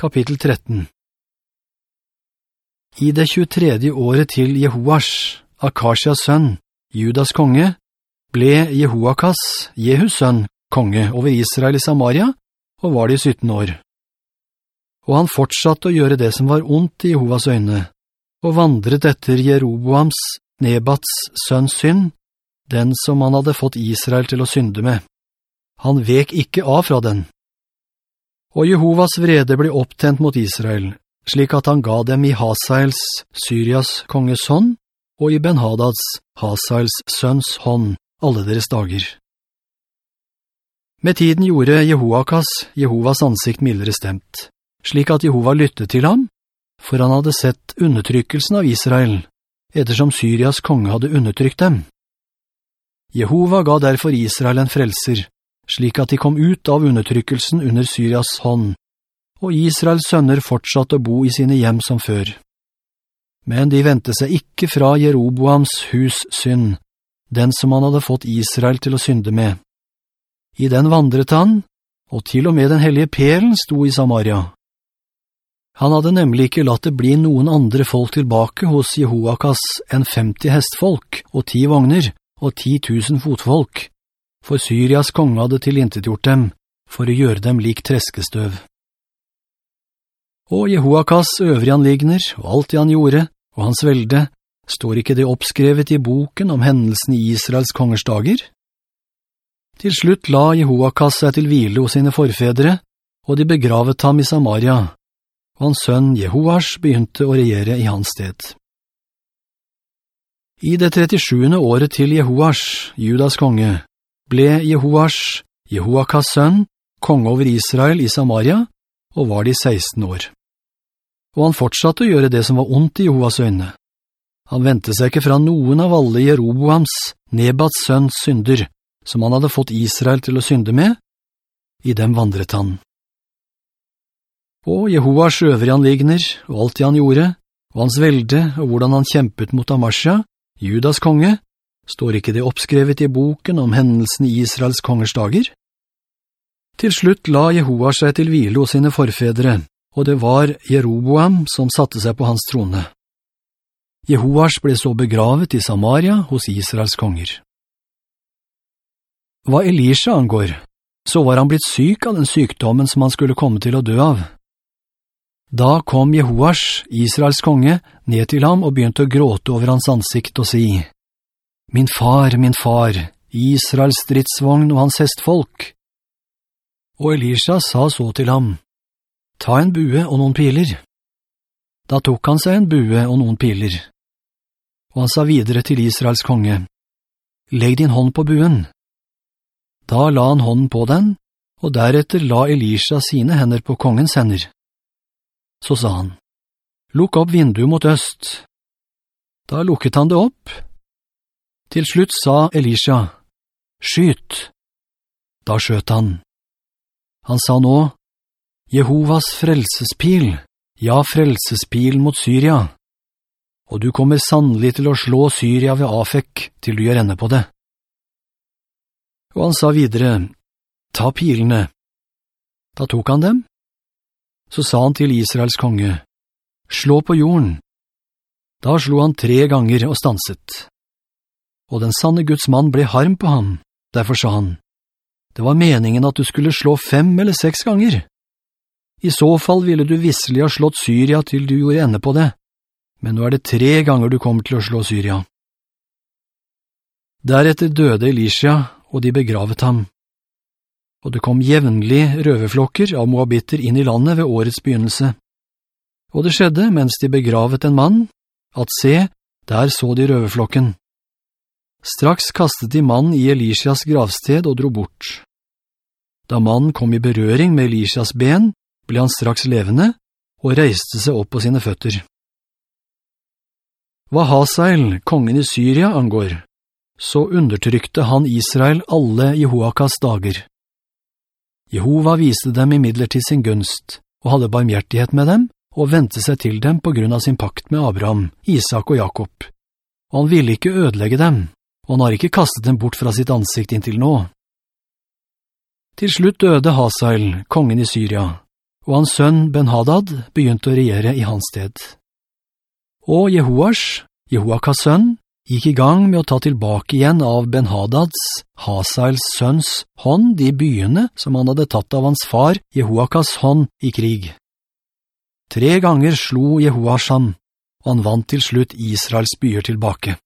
Kapittel 13 I det 23. året til Jehoash, Akashias sønn, Judas konge, ble Jehoakas, Jehus sønn, konge over Israel i Samaria, og var det i 17 år. Og han fortsatte å gjøre det som var ondt i Jehovas øyne, og vandret etter Jeroboams, Nebats sønns synd, den som han hadde fått Israel til å synde med. Han vek ikke av fra den. Og Jehovas vrede ble opptent mot Israel, slik at han ga dem i Hasaels, Syrias konges hånd, og i Ben-Hadads, Hasaels sønns hånd, alle deres dager. Med tiden gjorde Jehoakas Jehovas ansikt mildere stemt, slik at Jehova lyttet til ham, for han hadde sett undertrykkelsen av Israel, ettersom Syrias konge hadde undertrykt dem. Jehova ga derfor Israel en frelser, slik at de kom ut av undertrykkelsen under Syrias hånd, og Israels sønner fortsatte å bo i sine hjem som før. Men de ventet seg ikke fra Jeroboams hus synd, den som han hadde fått Israel til å synde med. I den vandret han, og til og med den hellige pelen sto i Samaria. Han hadde nemlig ikke latt det bli noen andre folk tilbake hos Jehoakas enn 50 hestfolk og 10 vogner og 10 000 fotfolk, for Syrias konge hadde tilintetgjort dem for å gjøre dem lik treskestøv. Og Jehoakas øvrige anligner, og alt det han gjorde, og hans velde, står ikke det oppskrevet i boken om hendelsen i Israels kongers dager? Til slutt la Jehoakas seg til hvile hos sine forfedre, og de begravet ham i Samaria, og hans sønn Jehoash begynte å regjere i hans sted. I det 37. året til Jehoash, Judas konge, ble Jehoash, Jehoakas sønn, konge over Israel i Samaria, og var de 16 år. Og han fortsatte å gjøre det som var ondt i Jehovas øyne. Han ventet seg ikke fra noen av alle Jeroboams, Nebats sønns synder, som han hadde fått Israel til å synde med. I dem vandret han. Og Jehovas øvrige anligner, og alt det han gjorde, og hans velde, og hvordan han kjempet mot Amasja, Judas konge, står ikke det oppskrevet i boken om hendelsen i Israels kongers dager? Til slutt la Jehova seg til hvile hos sine forfedre, og det var Jeroboam som satte seg på hans trone. Jehoas ble så begravet i Samaria hos Israels konger. Hva Elisha angår, så var han blitt syk av den sykdommen som han skulle komme til å dø av. Da kom Jehoas, Israels konge, ned til ham og begynte å gråte over hans ansikt og si, «Min far, min far, Israels stridsvogn og hans hestfolk!» Og Elisha sa så til ham, «Ta en bue og noen piler.» Da tok han seg en bue og noen piler. Og han sa videre til Israels konge, «Legg din hånd på buen.» Da la han hånden på den, og deretter la Elisha sine hender på kongens hender. Så sa han, «Lukk opp vinduet mot øst.» Da lukket han det opp. Til slutt sa Elisha, «Skyt!» Da skjøt han. Han sa nå, «Jehovas frelsespil, ja, frelsespil mot Syria, og du kommer sannelig til å slå Syria ved Afek til du gjør ende på det.» Og han sa videre, «Ta pilene.» Da tok han dem, så sa han til Israels konge, «Slå på jorden!» Da slo han tre ganger og stanset. Og den sanne Guds mann ble harm på ham, derfor sa han, «Det var meningen at du skulle slå fem eller seks ganger. I så fall ville du visselig ha slått Syria til du gjorde ende på det, men nå er det tre ganger du kommer til å slå Syria.» Deretter døde Elisha, og de begravet ham og det kom jevnlig røveflokker av moabitter inn i landet ved årets begynnelse. Og det skjedde, mens de begravet en mann, at se, der så de røverflokken. Straks kastet de mannen i Elishas gravsted og dro bort. Da mannen kom i berøring med Elishas ben, ble han straks levende og reiste seg opp på sine føtter. Hva Hasael, kongen i Syria, angår, så undertrykte han Israel alle Jehoakas dager. Jehova viste dem i midlertid sin gunst, og hadde barmhjertighet med dem, og ventet seg til dem på grunn av sin pakt med Abraham, Isak og Jakob. Og han ville ikke ødelegge dem, og han har ikke kastet dem bort fra sitt ansikt inntil nå. Til slutt døde Hasael, kongen i Syria, og hans sønn Ben-Hadad begynte å regjere i hans sted. Og Jehoash, Jehoakas sønn, gikk i gang med å ta tilbake igjen av Ben-Hadads, Hasaels sønns, hånd de byene som han hadde tatt av hans far, Jehoakas hånd, i krig. Tre ganger slo Jehoash ham, og han vant til slutt Israels byer tilbake.